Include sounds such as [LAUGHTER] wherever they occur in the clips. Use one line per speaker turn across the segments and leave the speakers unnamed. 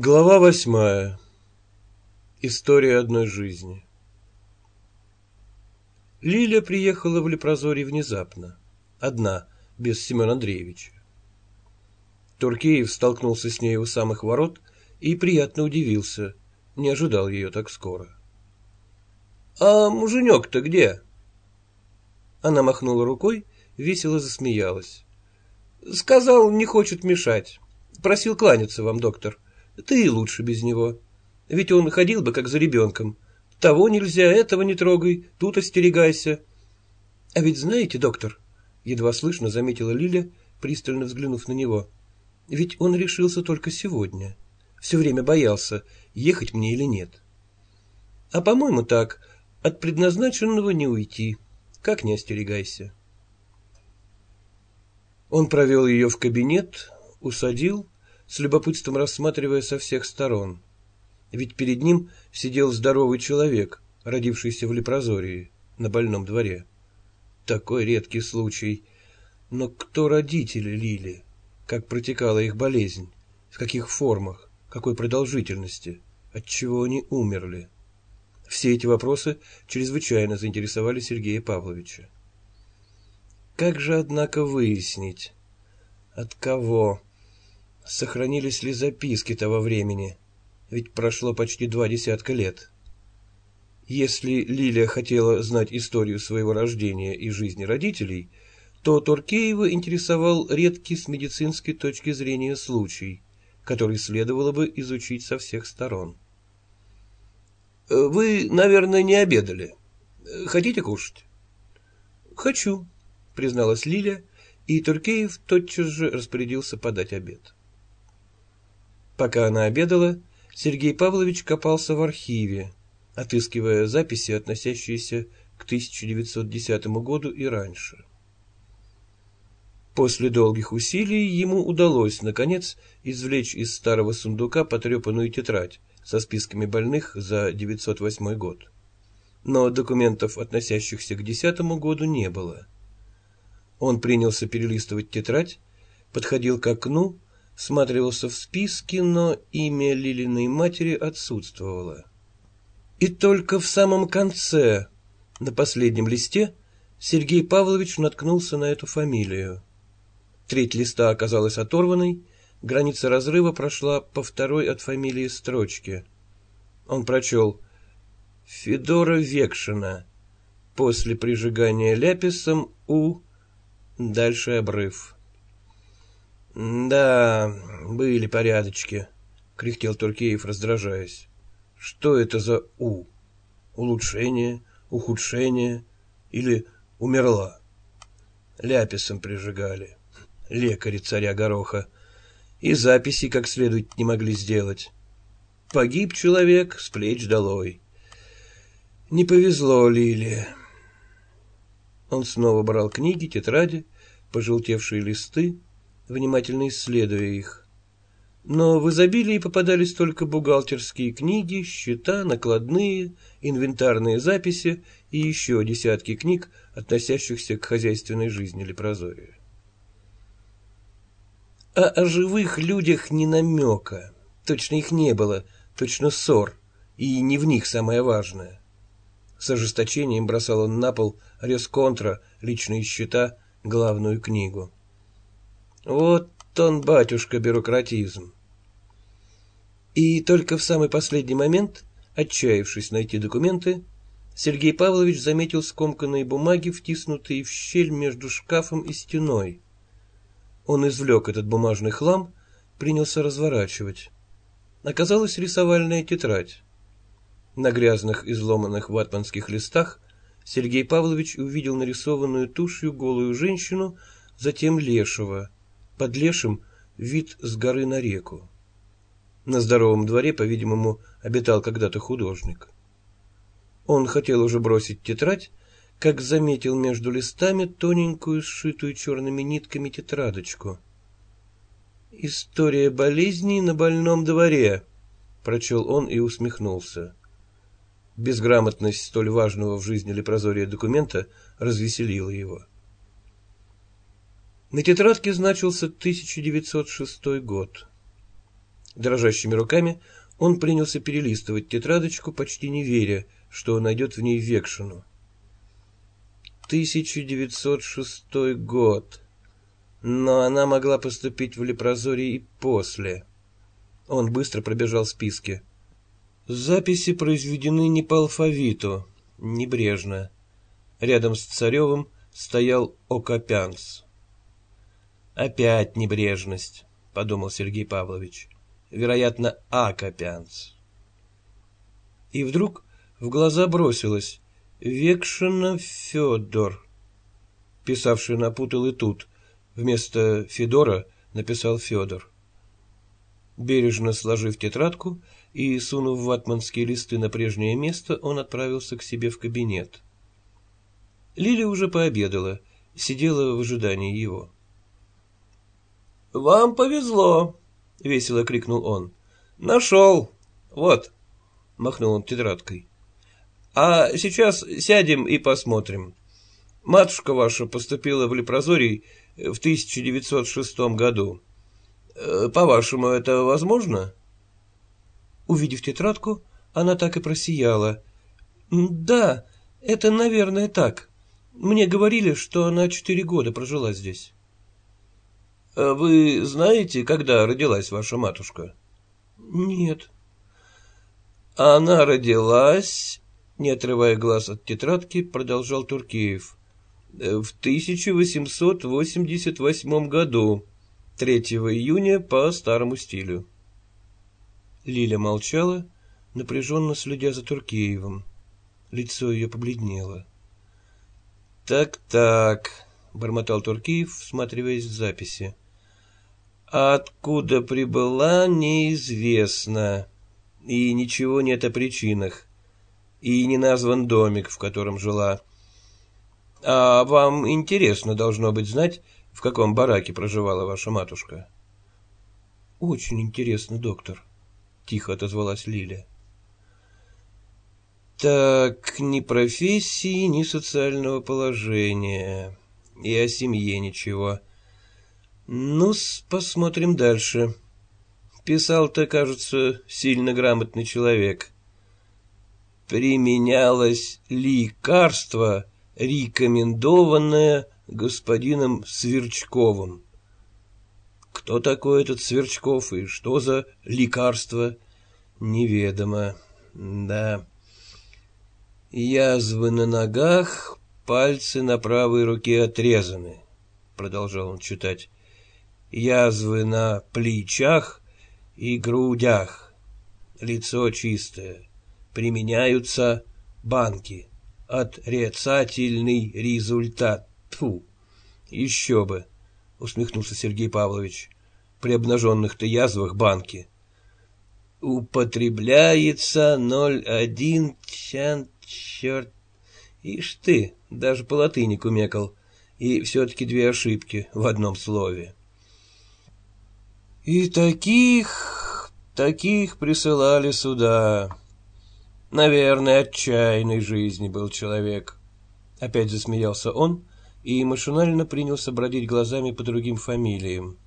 Глава восьмая. История одной жизни. Лиля приехала в Лепрозорий внезапно. Одна, без Семена Андреевича. Туркеев столкнулся с ней у самых ворот и приятно удивился. Не ожидал ее так скоро. — А муженек-то где? Она махнула рукой, весело засмеялась. — Сказал, не хочет мешать. Просил кланяться вам, доктор. — ты и лучше без него. Ведь он ходил бы, как за ребенком. Того нельзя, этого не трогай, тут остерегайся. А ведь знаете, доктор, едва слышно заметила Лиля, пристально взглянув на него, ведь он решился только сегодня. Все время боялся, ехать мне или нет. А по-моему так, от предназначенного не уйти, как не остерегайся. Он провел ее в кабинет, усадил, с любопытством рассматривая со всех сторон. Ведь перед ним сидел здоровый человек, родившийся в Лепрозории, на больном дворе. Такой редкий случай. Но кто родители Лили? Как протекала их болезнь? В каких формах? Какой продолжительности? От чего они умерли? Все эти вопросы чрезвычайно заинтересовали Сергея Павловича. Как же, однако, выяснить, от кого сохранились ли записки того времени, ведь прошло почти два десятка лет. Если Лилия хотела знать историю своего рождения и жизни родителей, то Туркеева интересовал редкий с медицинской точки зрения случай, который следовало бы изучить со всех сторон. «Вы, наверное, не обедали. Хотите кушать?» «Хочу», — призналась Лиля, и Туркеев тотчас же распорядился подать обед. Пока она обедала, Сергей Павлович копался в архиве, отыскивая записи, относящиеся к 1910 году и раньше. После долгих усилий ему удалось, наконец, извлечь из старого сундука потрепанную тетрадь со списками больных за 908 год. Но документов, относящихся к 10 году, не было. Он принялся перелистывать тетрадь, подходил к окну всматривался в списки, но имя Лилиной матери отсутствовало. И только в самом конце, на последнем листе, Сергей Павлович наткнулся на эту фамилию. Треть листа оказалась оторванной, граница разрыва прошла по второй от фамилии строчке. Он прочел «Федора Векшина. После прижигания ляписом у...» Дальше обрыв. «Да, были порядочки», — кряхтел Туркеев, раздражаясь. «Что это за «у»? Улучшение, ухудшение или умерла?» Ляписом прижигали. Лекари царя Гороха. И записи как следует не могли сделать. Погиб человек, с плеч долой. Не повезло Лиле. Он снова брал книги, тетради, пожелтевшие листы, внимательно исследуя их. Но в изобилии попадались только бухгалтерские книги, счета, накладные, инвентарные записи и еще десятки книг, относящихся к хозяйственной жизни Лепрозория. А о живых людях ни намека. Точно их не было, точно ссор, и не в них самое важное. С ожесточением бросал он на пол ресконтра, личные счета, главную книгу. Вот он, батюшка, бюрократизм. И только в самый последний момент, отчаявшись найти документы, Сергей Павлович заметил скомканные бумаги, втиснутые в щель между шкафом и стеной. Он извлек этот бумажный хлам, принялся разворачивать. Оказалась рисовальная тетрадь. На грязных изломанных ватманских листах Сергей Павлович увидел нарисованную тушью голую женщину, затем лешего — под лешим вид с горы на реку. На здоровом дворе, по-видимому, обитал когда-то художник. Он хотел уже бросить тетрадь, как заметил между листами тоненькую, сшитую черными нитками тетрадочку. «История болезней на больном дворе», — прочел он и усмехнулся. Безграмотность столь важного в жизни лепрозория документа развеселила его. На тетрадке значился 1906 год. Дрожащими руками он принялся перелистывать тетрадочку, почти не веря, что найдет в ней векшину. 1906 год. Но она могла поступить в Лепрозорий и после. Он быстро пробежал списки. Записи произведены не по алфавиту, небрежно. Рядом с Царевым стоял Окопянц. «Опять небрежность», — подумал Сергей Павлович. «Вероятно, Акопянц». И вдруг в глаза бросилось «Векшина Федор», писавший напутал и тут. Вместо Федора написал Федор. Бережно сложив тетрадку и сунув ватманские листы на прежнее место, он отправился к себе в кабинет. Лили уже пообедала, сидела в ожидании его. «Вам повезло!» — весело крикнул он. «Нашел! Вот!» — махнул он тетрадкой. «А сейчас сядем и посмотрим. Матушка ваша поступила в Лепрозорий в 1906 году. Э, по-вашему, это возможно? Увидев тетрадку, она так и просияла. Да, это, наверное, так. Мне говорили, что она четыре года прожила здесь. А вы знаете, когда родилась ваша матушка? Нет. Она родилась, не отрывая глаз от тетрадки, продолжал Туркеев, в 1888 году. 3 июня по старому стилю. Лиля молчала, напряженно следя за Туркеевым. Лицо ее побледнело. «Так-так», — бормотал Туркеев, всматриваясь в записи. «А откуда прибыла, неизвестно, и ничего нет о причинах, и не назван домик, в котором жила. А вам интересно должно быть знать, в каком бараке проживала ваша матушка? — Очень интересно, доктор, — тихо отозвалась Лиля. — Так, ни профессии, ни социального положения, и о семье ничего. Ну посмотрим дальше. Писал-то, кажется, сильно грамотный человек. Применялось лекарство, рекомендованное господином Сверчковым. Кто такой этот Сверчков и что за лекарство, неведомо. Да. Язвы на ногах, пальцы на правой руке отрезаны, продолжал он читать. Язвы на плечах и грудях. Лицо чистое. Применяются банки. Отрицательный результат. Тьфу, еще бы, усмехнулся Сергей Павлович. При обнаженных-то язвах банки. Употребляется ноль один чан черт. Ишь ты, даже по латыни кумекал. И все-таки две ошибки в одном слове. И таких, таких присылали сюда. Наверное, отчаянной жизни был человек. Опять засмеялся он, и машинально принялся бродить глазами по другим фамилиям.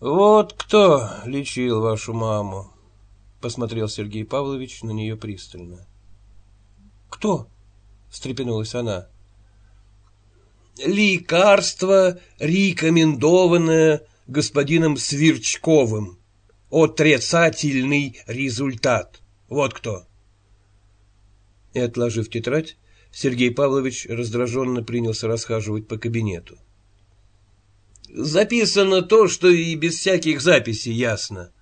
«Вот кто лечил вашу маму?» — посмотрел Сергей Павлович на нее пристально. «Кто?» — встрепенулась она. «Лекарство, рекомендованное господином Сверчковым. Отрицательный результат. Вот кто». И, отложив тетрадь, Сергей Павлович раздраженно принялся расхаживать по кабинету. Записано то, что и без всяких записей ясно.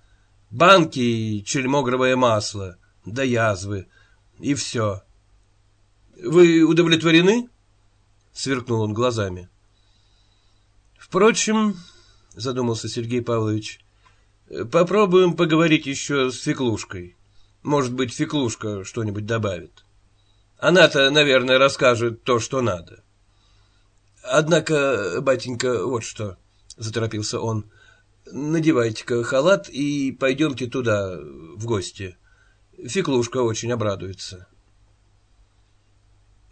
Банки и чельмогровое масло, да язвы, и все. Вы удовлетворены? Сверкнул он глазами. Впрочем, задумался Сергей Павлович, попробуем поговорить еще с Феклушкой. Может быть, Феклушка что-нибудь добавит. Она-то, наверное, расскажет то, что надо. Однако, батенька, вот что, — заторопился он, — надевайте-ка халат и пойдемте туда, в гости. Феклушка очень обрадуется.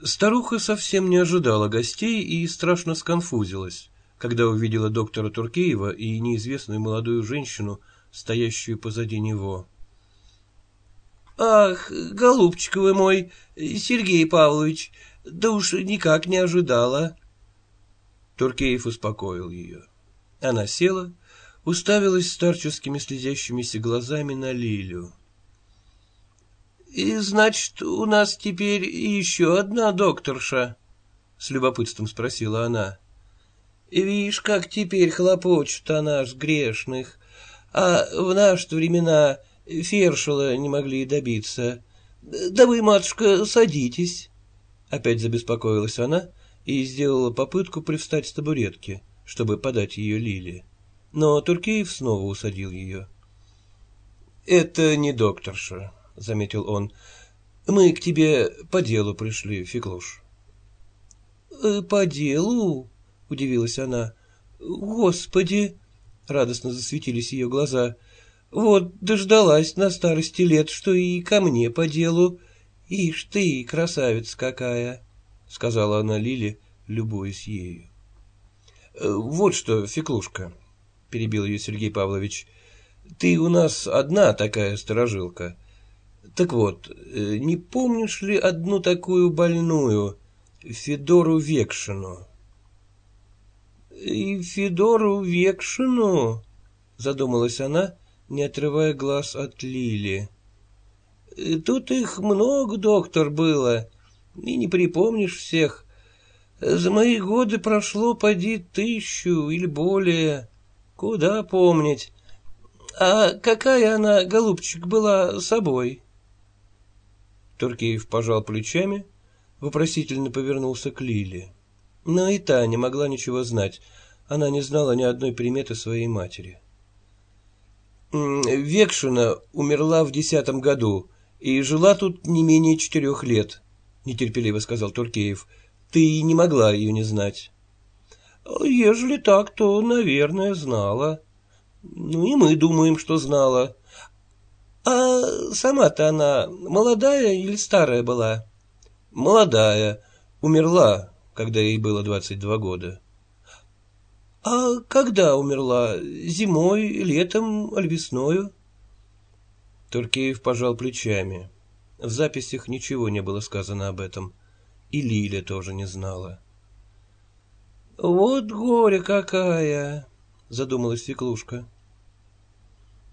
Старуха совсем не ожидала гостей и страшно сконфузилась, когда увидела доктора Туркеева и неизвестную молодую женщину стоящую позади него.
— Ах, голубчик вы мой, Сергей Павлович, да уж никак не ожидала.
Туркеев успокоил ее. Она села, уставилась старческими слезящимися глазами на Лилю.
— И, значит, у нас теперь еще одна докторша? — с любопытством спросила она. — Видишь, как теперь хлопочут о нас, грешных. А в наши времена фершела не могли добиться. Да вы, матушка, садитесь. Опять забеспокоилась она и сделала попытку привстать с табуретки, чтобы подать ее Лиле. Но Туркеев снова усадил ее.
— Это не докторша, — заметил он. — Мы к тебе по делу пришли, Феклуш.
«Э, — По делу? — удивилась она. — Господи! — радостно засветились ее глаза. — Вот дождалась на старости лет, что и ко мне по делу. Ишь ты, красавица какая! — сказала она Лиле, любуясь ею.
«Э, — Вот что, Феклушка, — перебил ее Сергей Павлович, — ты у нас одна такая сторожилка. Так вот, э, не помнишь ли одну такую больную, Федору Векшину?
— И Федору Векшину? — задумалась она, не отрывая глаз от Лили. — Тут их много, доктор, было, и не припомнишь всех. За мои годы прошло, поди, тысячу или более. Куда помнить? А какая она, голубчик, была собой?
Туркеев пожал плечами, вопросительно повернулся к Лиле. Но и та не могла ничего знать. Она не знала ни одной приметы своей матери. Векшина умерла в десятом году и жила тут не менее четырех лет, — нетерпеливо сказал Туркеев. — Ты не могла ее не знать.
— Ежели так, то, наверное, знала. Ну и мы думаем, что знала. А сама-то она молодая или старая была?
— Молодая. Умерла, когда ей было двадцать два года.
— А когда умерла? Зимой, летом, аль весною?
Туркеев пожал плечами. В записях ничего не было сказано об этом. И Лиля тоже не знала.
— Вот горе какая! — задумалась Феклушка.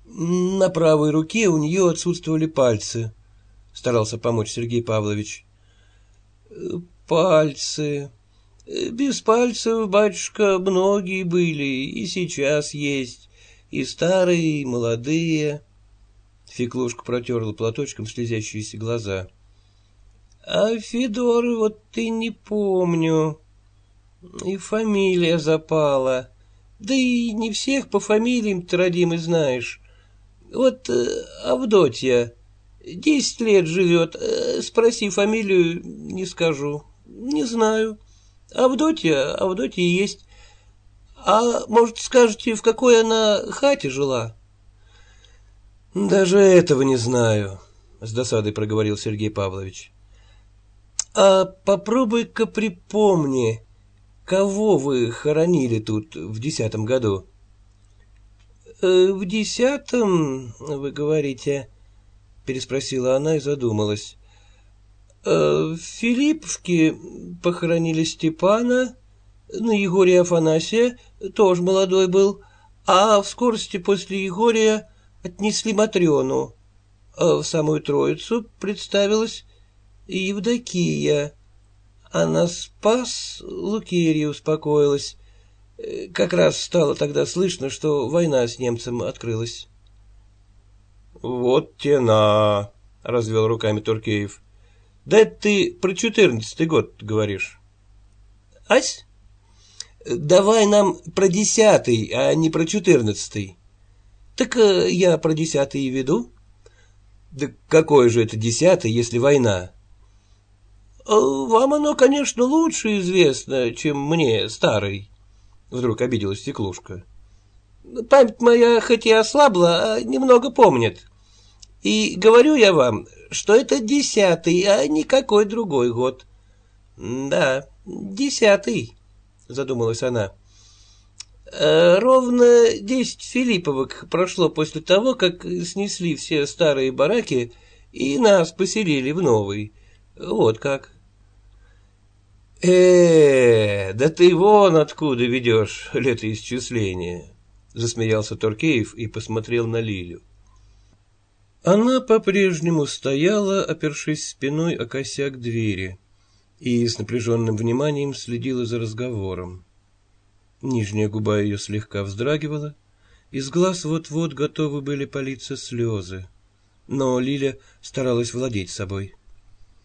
На правой руке у нее отсутствовали пальцы, — старался помочь Сергей Павлович.
— Пальцы. Без пальцев, батюшка, многие были, и сейчас есть, и старые, и молодые.
Феклушка протерла платочком слезящиеся глаза.
— А Федор вот ты не помню. И фамилия запала. Да и не всех по фамилиям-то, родимый, знаешь. Вот э, Авдотья. Десять лет живет. Э, спроси фамилию, не скажу. Не знаю. Авдотья, Авдотья есть. А может, скажете, в какой она хате жила?
— Даже этого не знаю, — с досадой проговорил Сергей Павлович.
— А попробуй-ка припомни, кого вы хоронили тут в десятом году? «Э, — В десятом, вы говорите, — переспросила она и задумалась. «Э, — В Филипповке похоронили Степана, на Егория Афанасия, тоже молодой был, а в скорости после Егория отнесли Матрёну. А в самую Троицу представилась Евдокия. Она спас, Лукерья успокоилась. Как раз стало тогда слышно, что война с немцем открылась.
— Вот тена, — развел руками Туркеев. — Да ты про четырнадцатый год говоришь.
— Ась? Давай нам про десятый, а не про четырнадцатый. Так э, я про десятый и веду.
Да какой же это десятый, если война?
Э, вам оно, конечно, лучше известно, чем мне, старый. Вдруг обиделась стеклушка. Память моя хоть и ослабла, а немного помнит. И говорю я вам, что это десятый, а никакой другой год. Да, десятый, задумалась она. Э, ровно десять филипповок прошло после того, как снесли все старые бараки и нас поселили в новый. Вот как. э да ты вон откуда ведешь летоисчисление, засмеялся Туркеев и посмотрел на Лилю. Она по-прежнему стояла, опершись спиной о косяк двери, и с напряженным вниманием следила за разговором. Нижняя губа ее слегка вздрагивала, из глаз вот-вот готовы были политься слезы. Но Лиля старалась владеть собой.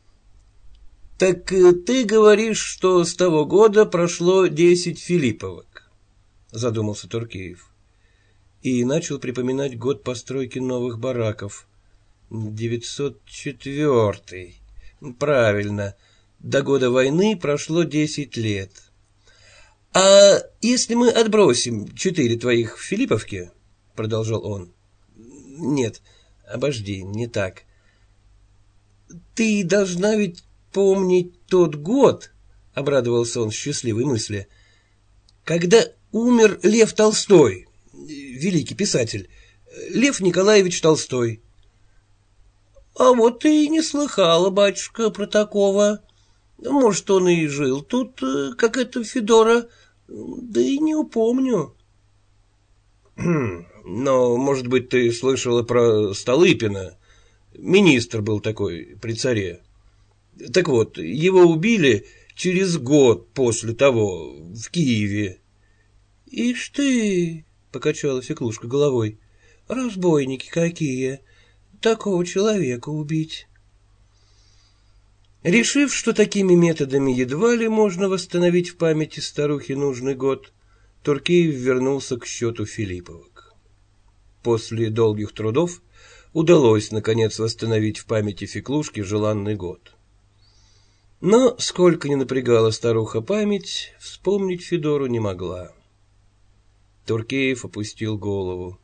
— Так э, ты говоришь, что с того года прошло десять Филипповок, — задумался Туркеев. И начал припоминать год постройки новых бараков. Девятьсот четвертый. Правильно. До года войны прошло десять лет. — «А если мы отбросим четыре твоих Филипповки?» — продолжал он. «Нет, обожди, не так. Ты должна ведь помнить тот год, — обрадовался он счастливой мысли, — когда умер Лев Толстой, великий писатель, Лев Николаевич Толстой. А вот и не слыхала, батюшка, про такого. Может, он и жил тут, э, как это Федора, да и не упомню. [CLEARS THROAT] Но, может быть, ты слышала про Столыпина? Министр был такой при царе. Так вот, его убили через год после того в Киеве. — Ишь ты, — покачала Феклушка головой, — разбойники какие, такого человека убить. Решив, что такими методами едва ли можно восстановить в памяти старухи нужный год, Туркеев вернулся к счету Филипповок. После долгих трудов удалось, наконец, восстановить в памяти Феклушки желанный год. Но, сколько ни напрягала старуха память, вспомнить Федору не могла. Туркеев опустил голову.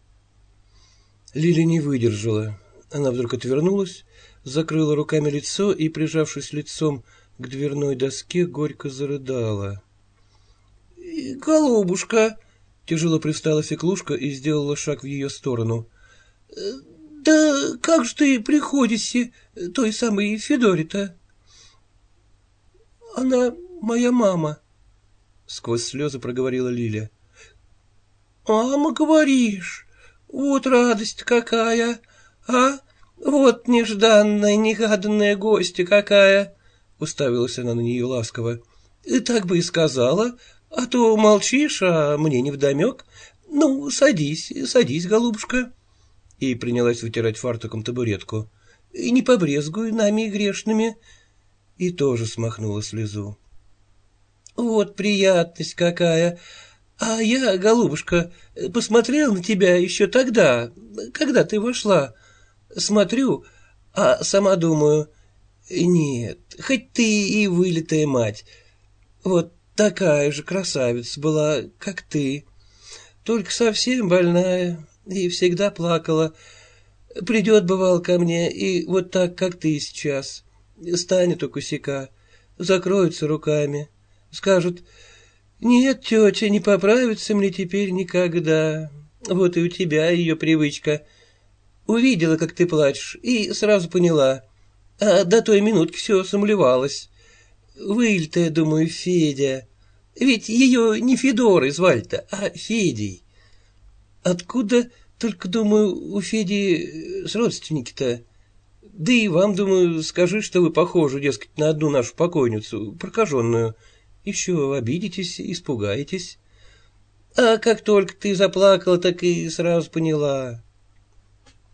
Лиля не выдержала. Она вдруг отвернулась закрыла руками лицо и, прижавшись лицом к дверной доске, горько зарыдала. — Голубушка! — тяжело пристала Феклушка и сделала шаг в ее сторону. — Да как же ты приходишься той самой Федоре-то? — Она моя мама, — сквозь слезы проговорила Лиля. — Мама, говоришь, вот радость какая, а? «Вот нежданная, негаданная гостья какая!» — уставилась она на нее ласково. «Так бы и сказала, а то молчишь, а мне невдомек. Ну, садись, садись, голубушка». И принялась вытирать фартуком табуретку. «И не побрезгуй нами грешными». И тоже смахнула слезу. «Вот приятность какая! А я, голубушка, посмотрел на тебя еще тогда, когда ты вошла». Смотрю, а сама думаю, нет, хоть ты и вылитая мать, вот такая же красавица была, как ты, только совсем больная и всегда плакала. Придет, бывал, ко мне, и вот так, как ты сейчас, станет у косяка, закроется руками, скажут, нет, тетя, не поправится мне теперь никогда. Вот и у тебя ее привычка — Увидела, как ты плачешь, и сразу поняла. А до той минутки все сомлевалось. Выль-то, думаю, Федя. Ведь ее не Федорой звали-то, а Федей. Откуда, только, думаю, у Феди с родственники-то? Да и вам, думаю, скажи, что вы похожи, дескать, на одну нашу покойницу, прокаженную. Еще обидитесь, испугаетесь. А как только ты заплакала, так и сразу поняла.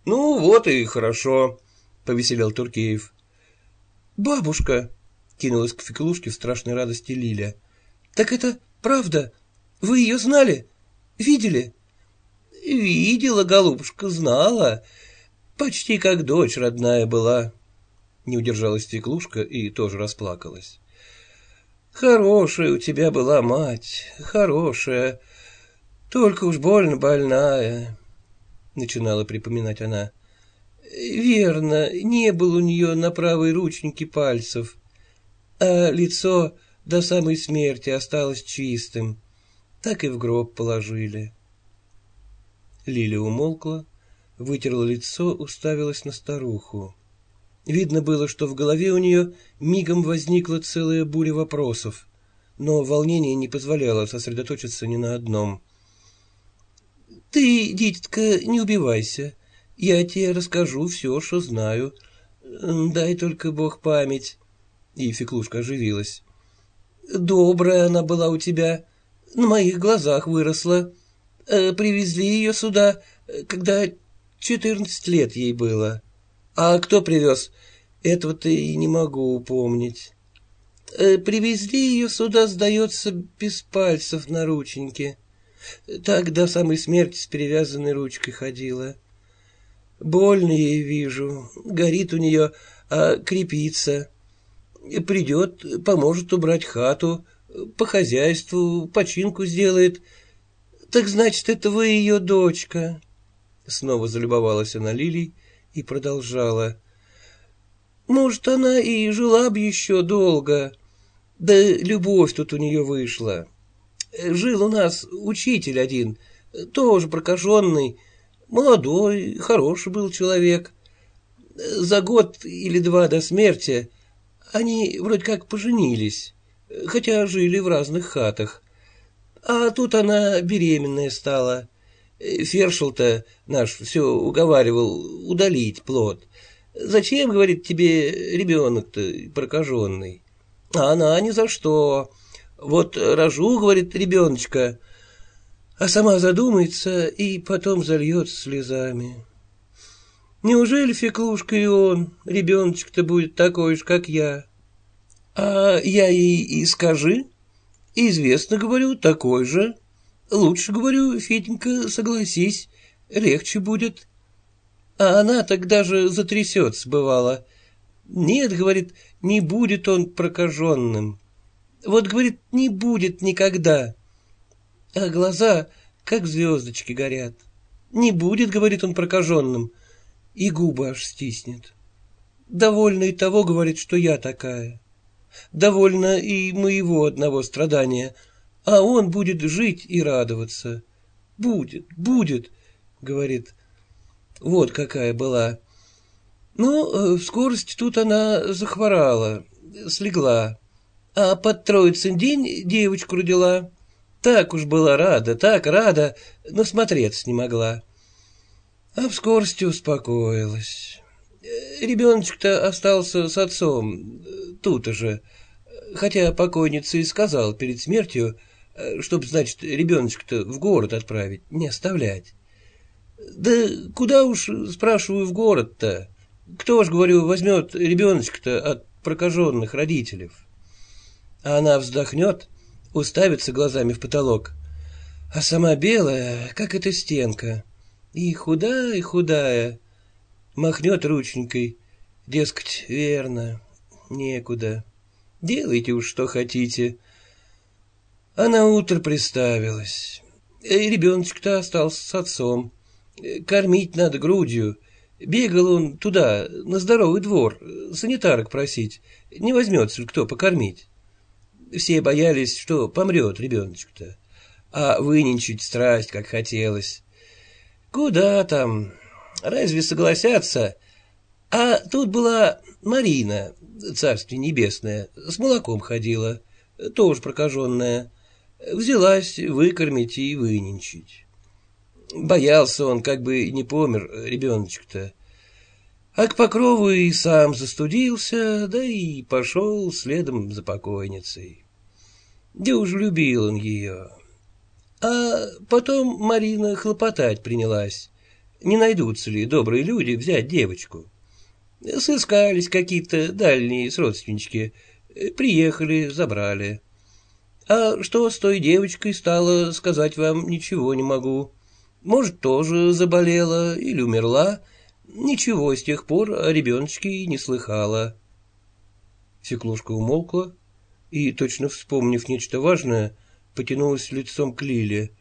Ну, вот и хорошо, повеселел Туркеев. Бабушка, кинулась к Феклушке в страшной радости Лиля. Так это правда? Вы ее знали? Видели? Видела, голубушка, знала. Почти как дочь родная была. Не удержалась Феклушка и тоже расплакалась. Хорошая у тебя была мать, хорошая, только уж больно больная начинала припоминать она. Верно, не было у нее на правой ручнике пальцев, а лицо до самой смерти осталось чистым. так и в гроб положили. Лиля умолкла, вытерла лицо, уставилась на старуху. Видно было, что в голове у нее мигом возникла целая буря вопросов, но волнение не позволяло сосредоточиться ни на одном. — Ты, дитятка, не убивайся. Я тебе расскажу все, что знаю. Дай только Бог память. И Феклушка оживилась. Добрая она была у тебя, на моих глазах выросла. Э, привезли ее сюда, когда четырнадцать лет ей было. А кто привез? Этого-то и не могу упомнить. Э, привезли ее сюда, сдается, без пальцев на рученьке. Так до самой смерти с перевязанной ручкой ходила. Больно ей вижу, горит у нее, а крепится. Придет, поможет убрать хату, по хозяйству, починку сделает. Так значит, это вы ее дочка. Снова залюбовалась она Лилей и продолжала. Может, она и жила бы еще долго. Да любовь тут у нее вышла. Жил у нас учитель один, тоже прокаженный, молодой, хороший был человек. За год или два до смерти они вроде как поженились хотя жили в разных хатах. А тут она беременная стала. Фершел-то наш все уговаривал удалить плод. Зачем, говорит, тебе ребенок-то прокаженный? А она ни за что. Вот рожу, говорит, ребеночка, а сама задумается и потом зальет слезами. Неужели Феклушка и он, ребеночек-то будет такой же, как я? А я ей и скажи. Известно, говорю, такой же. Лучше, говорю, Феденька, согласись, легче будет. А она тогда же затрясется, бывало. Нет, говорит, не будет он прокаженным. Вот, говорит, не будет никогда. А глаза, как звездочки, горят. Не будет, говорит он, прокаженным. И губы аж стиснет. Довольно и того, говорит, что я такая довольно и моего одного страдания, а он будет жить и радоваться. Будет, будет, говорит. Вот какая была. Ну, в скорости тут она захворала, слегла, а под Троицын день девочку родила. Так уж была рада, так рада, но смотреться не могла. А в скорости успокоилась. Ребеночек-то остался с отцом, тут же, хотя покойница и сказал перед смертью, чтоб, значит, ребеночка-то в город отправить, не оставлять. Да куда уж, спрашиваю, в город-то? Кто ж, говорю, возьмет ребеночка-то от прокаженных родителей? А она вздохнет, уставится глазами в потолок, а сама белая, как эта стенка, и худая, и худая, махнет рученькой, дескать, верно, некуда. Делайте уж, что хотите. А на утро приставилась. И ребеночек-то остался с отцом. Кормить надо грудью. Бегал он туда, на здоровый двор, санитарок просить. Не возьмется ли кто покормить. Все боялись, что помрет ребеночек-то. А выненчить страсть, как хотелось. Куда там? Разве согласятся? А тут была Марина, царствие небесное, с молоком ходила, тоже прокаженная. Взялась выкормить и выненчить. Боялся он, как бы не помер ребеночек-то. А к покрову и сам застудился, да и пошел следом за покойницей. Да уж любил он ее. А потом Марина хлопотать принялась. Не найдутся ли добрые люди взять девочку? Сыскались какие-то дальние родственнички. Приехали, забрали. А что с той девочкой стало, сказать вам ничего не могу. Может, тоже заболела или умерла. Ничего с тех пор о ребеночке не слыхала. Феклушка умолкла и, точно вспомнив нечто важное, потянулась лицом к Лиле.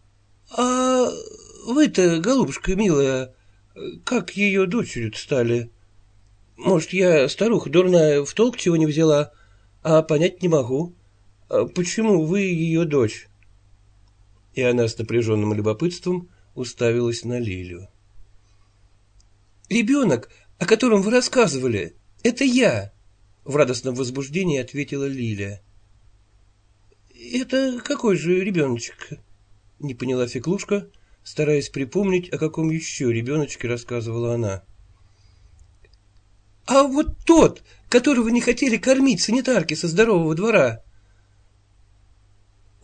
— А вы-то, голубушка милая, как ее дочерью стали? Может, я, старуха дурная, в толк чего не взяла, а понять не могу. А почему вы ее дочь?
И она с напряженным любопытством уставилась на Лилю.
«Ребенок, о котором вы рассказывали, это я!» В радостном возбуждении ответила Лиля. «Это какой же ребеночек?» Не поняла Феклушка, стараясь припомнить, о каком еще ребеночке рассказывала она. «А вот тот, которого не хотели кормить санитарки со здорового двора!»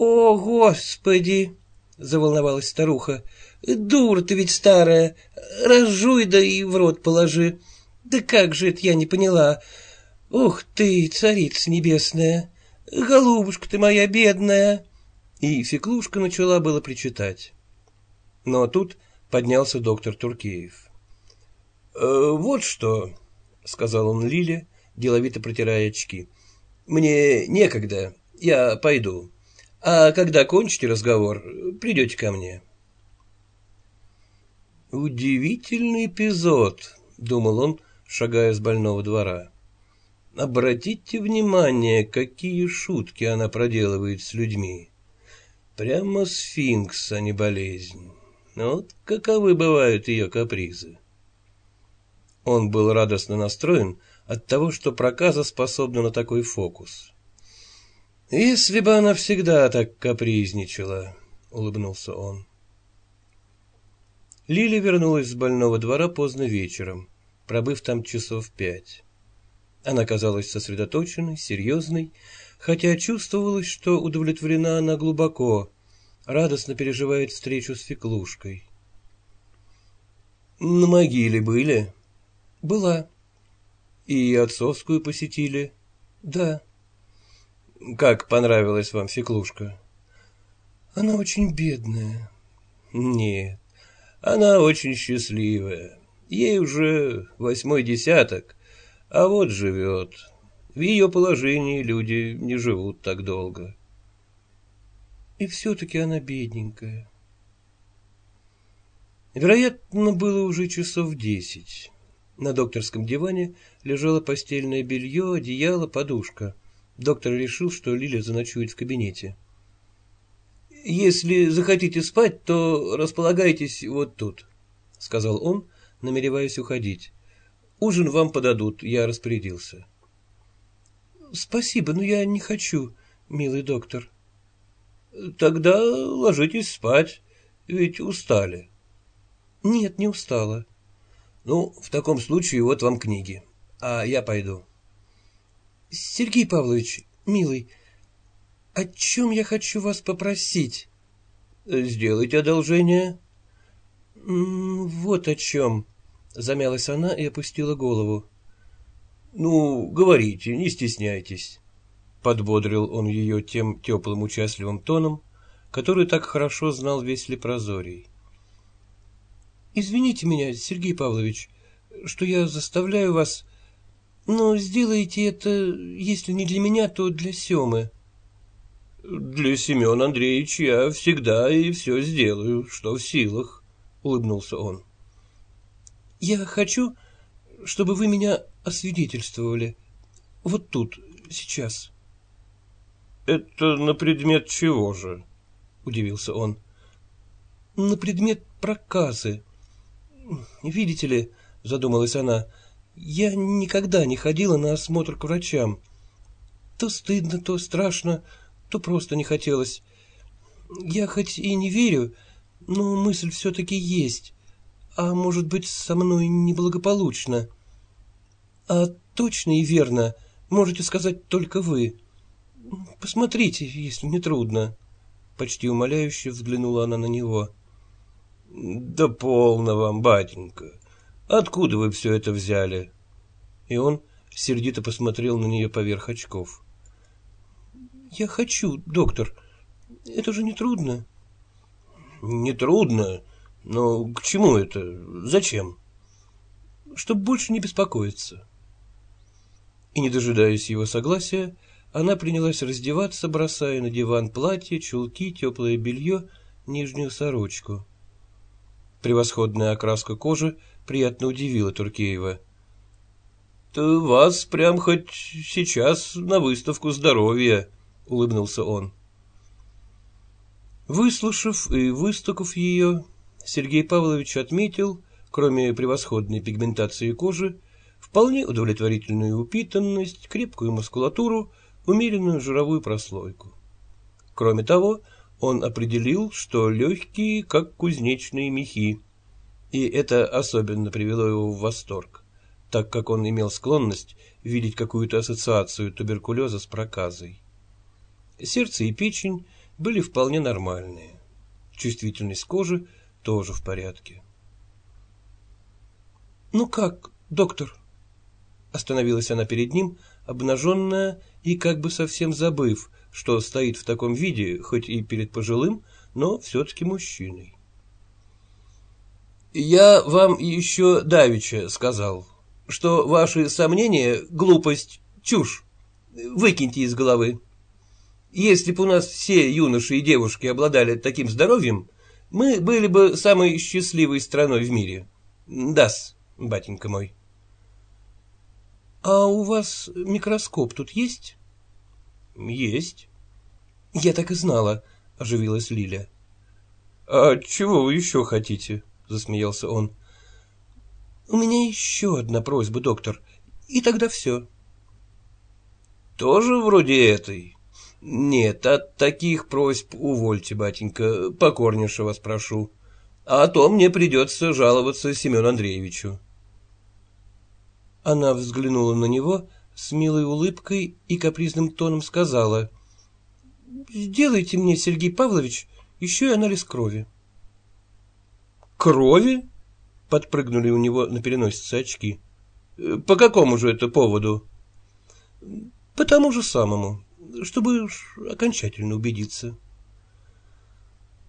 «О, Господи!» — заволновалась старуха. «Дура ты ведь старая! Разжуй да и в рот положи! Да как же это я не поняла! Ух ты, царица небесная! Голубушка ты моя бедная!»
И Феклушка начала было причитать. Но тут поднялся доктор Туркеев. «Э, «Вот что», — сказал он Лиле, деловито протирая очки. «Мне некогда, я пойду. А когда кончите разговор, придете ко мне». «Удивительный эпизод», — думал он, шагая с больного двора. «Обратите внимание, какие шутки она проделывает с людьми. Прямо сфинкс, а не болезнь. Вот каковы бывают ее капризы». Он был радостно настроен от того, что проказа способна на такой фокус. «Если бы она всегда так капризничала», — улыбнулся он. Лили вернулась с больного двора поздно вечером, пробыв там часов пять. Она казалась сосредоточенной, серьезной, хотя чувствовалось, что удовлетворена она глубоко, радостно переживает встречу с Феклушкой. «На могиле были?»
Была.
И отцовскую посетили?
Да.
Как понравилась вам Феклушка?
Она очень бедная.
Нет, она очень счастливая. Ей уже восьмой десяток, а вот живет. В ее положении люди не живут так долго.
И все-таки она бедненькая. Вероятно, было уже часов десять. На докторском диване лежало постельное белье, одеяло, подушка. Доктор решил, что Лиля заночует в кабинете. «Если захотите спать, то располагайтесь вот тут», — сказал он, намереваясь уходить. «Ужин вам подадут, я распорядился». «Спасибо, но я не хочу, милый доктор». «Тогда ложитесь спать, ведь устали». «Нет, не устала». Ну, в таком случае вот вам книги. А я пойду. Сергей Павлович, милый, о чем я хочу вас попросить? Сделайте одолжение. Вот о чем. Замялась она и опустила голову. Ну, говорите, не стесняйтесь. Подбодрил он ее тем теплым участливым тоном, который так хорошо знал весь Лепрозорий. Извините меня, Сергей Павлович, что я заставляю вас, но сделайте это, если не для меня, то для Семы. Для Семена Андреевича я всегда и все сделаю, что в силах, улыбнулся он. Я хочу, чтобы вы меня освидетельствовали. Вот тут, сейчас. Это на предмет чего же? Удивился он. На предмет проказы. Видите ли, задумалась она, я никогда не ходила на осмотр к врачам. То стыдно, то страшно, то просто не хотелось. Я хоть и не верю, но мысль все-таки есть. А может быть, со мной неблагополучно. А точно и верно можете сказать только вы. Посмотрите, если не трудно. Почти умоляюще взглянула она на него. Да полно вам, батенька. Откуда вы все это взяли? И он сердито посмотрел на нее поверх очков. Я хочу, доктор. Это же не трудно. Не трудно, но к чему это? Зачем? Чтобы больше не беспокоиться. И, не дожидаясь его согласия, она принялась раздеваться, бросая на диван платье, чулки, теплое белье, нижнюю сорочку. Превосходная окраска кожи приятно удивила Туркеева. — То вас прям хоть сейчас на выставку здоровья, — улыбнулся он. Выслушав и выстукав ее, Сергей Павлович отметил, кроме превосходной пигментации кожи, вполне удовлетворительную упитанность, крепкую мускулатуру, умеренную жировую прослойку. Кроме того, он определил, что легкие, как кузнечные мехи, и это особенно привело его в восторг, так как он имел склонность видеть какую-то ассоциацию туберкулеза с проказой. Сердце и печень были вполне нормальные, чувствительность кожи тоже в порядке. «Ну как, доктор?» Остановилась она перед ним, обнаженная и как бы совсем забыв, что стоит в таком виде, хоть и перед пожилым, но все-таки мужчиной. «Я вам еще давеча сказал, что ваши сомнения — глупость, чушь. Выкиньте из головы. Если бы у нас все юноши и девушки обладали таким здоровьем, мы были бы самой счастливой страной в мире. Дас, батенька мой». «А у вас микроскоп тут есть?»
«Есть».
«Я так и знала», — оживилась Лиля.
«А чего вы еще хотите?» — засмеялся он.
«У меня еще одна просьба, доктор, и тогда все».
«Тоже вроде этой?» «Нет, от таких просьб увольте, батенька, покорнейше вас прошу. А то мне придется жаловаться Семену Андреевичу».
Она взглянула на него с милой улыбкой и капризным тоном сказала, «Сделайте мне, Сергей Павлович, еще и анализ крови».
«Крови?» — подпрыгнули у него на переносице очки. «По какому же это поводу?»
«По тому же самому, чтобы окончательно убедиться».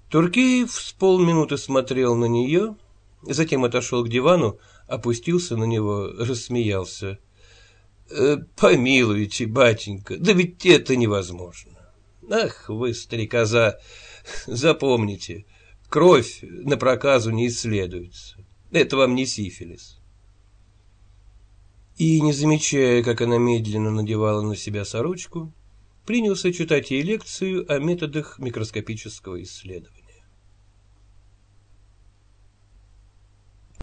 Туркеев с полминуты смотрел на нее, затем отошел к дивану, опустился на него, рассмеялся. «Э, «Помилуйте, батенька, да ведь это невозможно. Ах вы, старикоза, [LAUGHS] запомните, кровь на проказу не исследуется. Это вам не сифилис».
И, не замечая, как она медленно надевала на себя сорочку, принялся читать ей лекцию о методах микроскопического исследования.